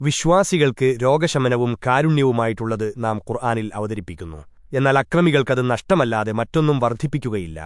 വിശ്വാസികൾക്ക് രോഗശമനവും കാരുണ്യവുമായിട്ടുള്ളത് നാം ഖുർആാനിൽ അവതരിപ്പിക്കുന്നു. എന്നാൽ അക്രമികൾക്കത് നഷ്ടമല്ലാതെ മറ്റൊന്നും വർദ്ധിപ്പിക്കുകയില്ല.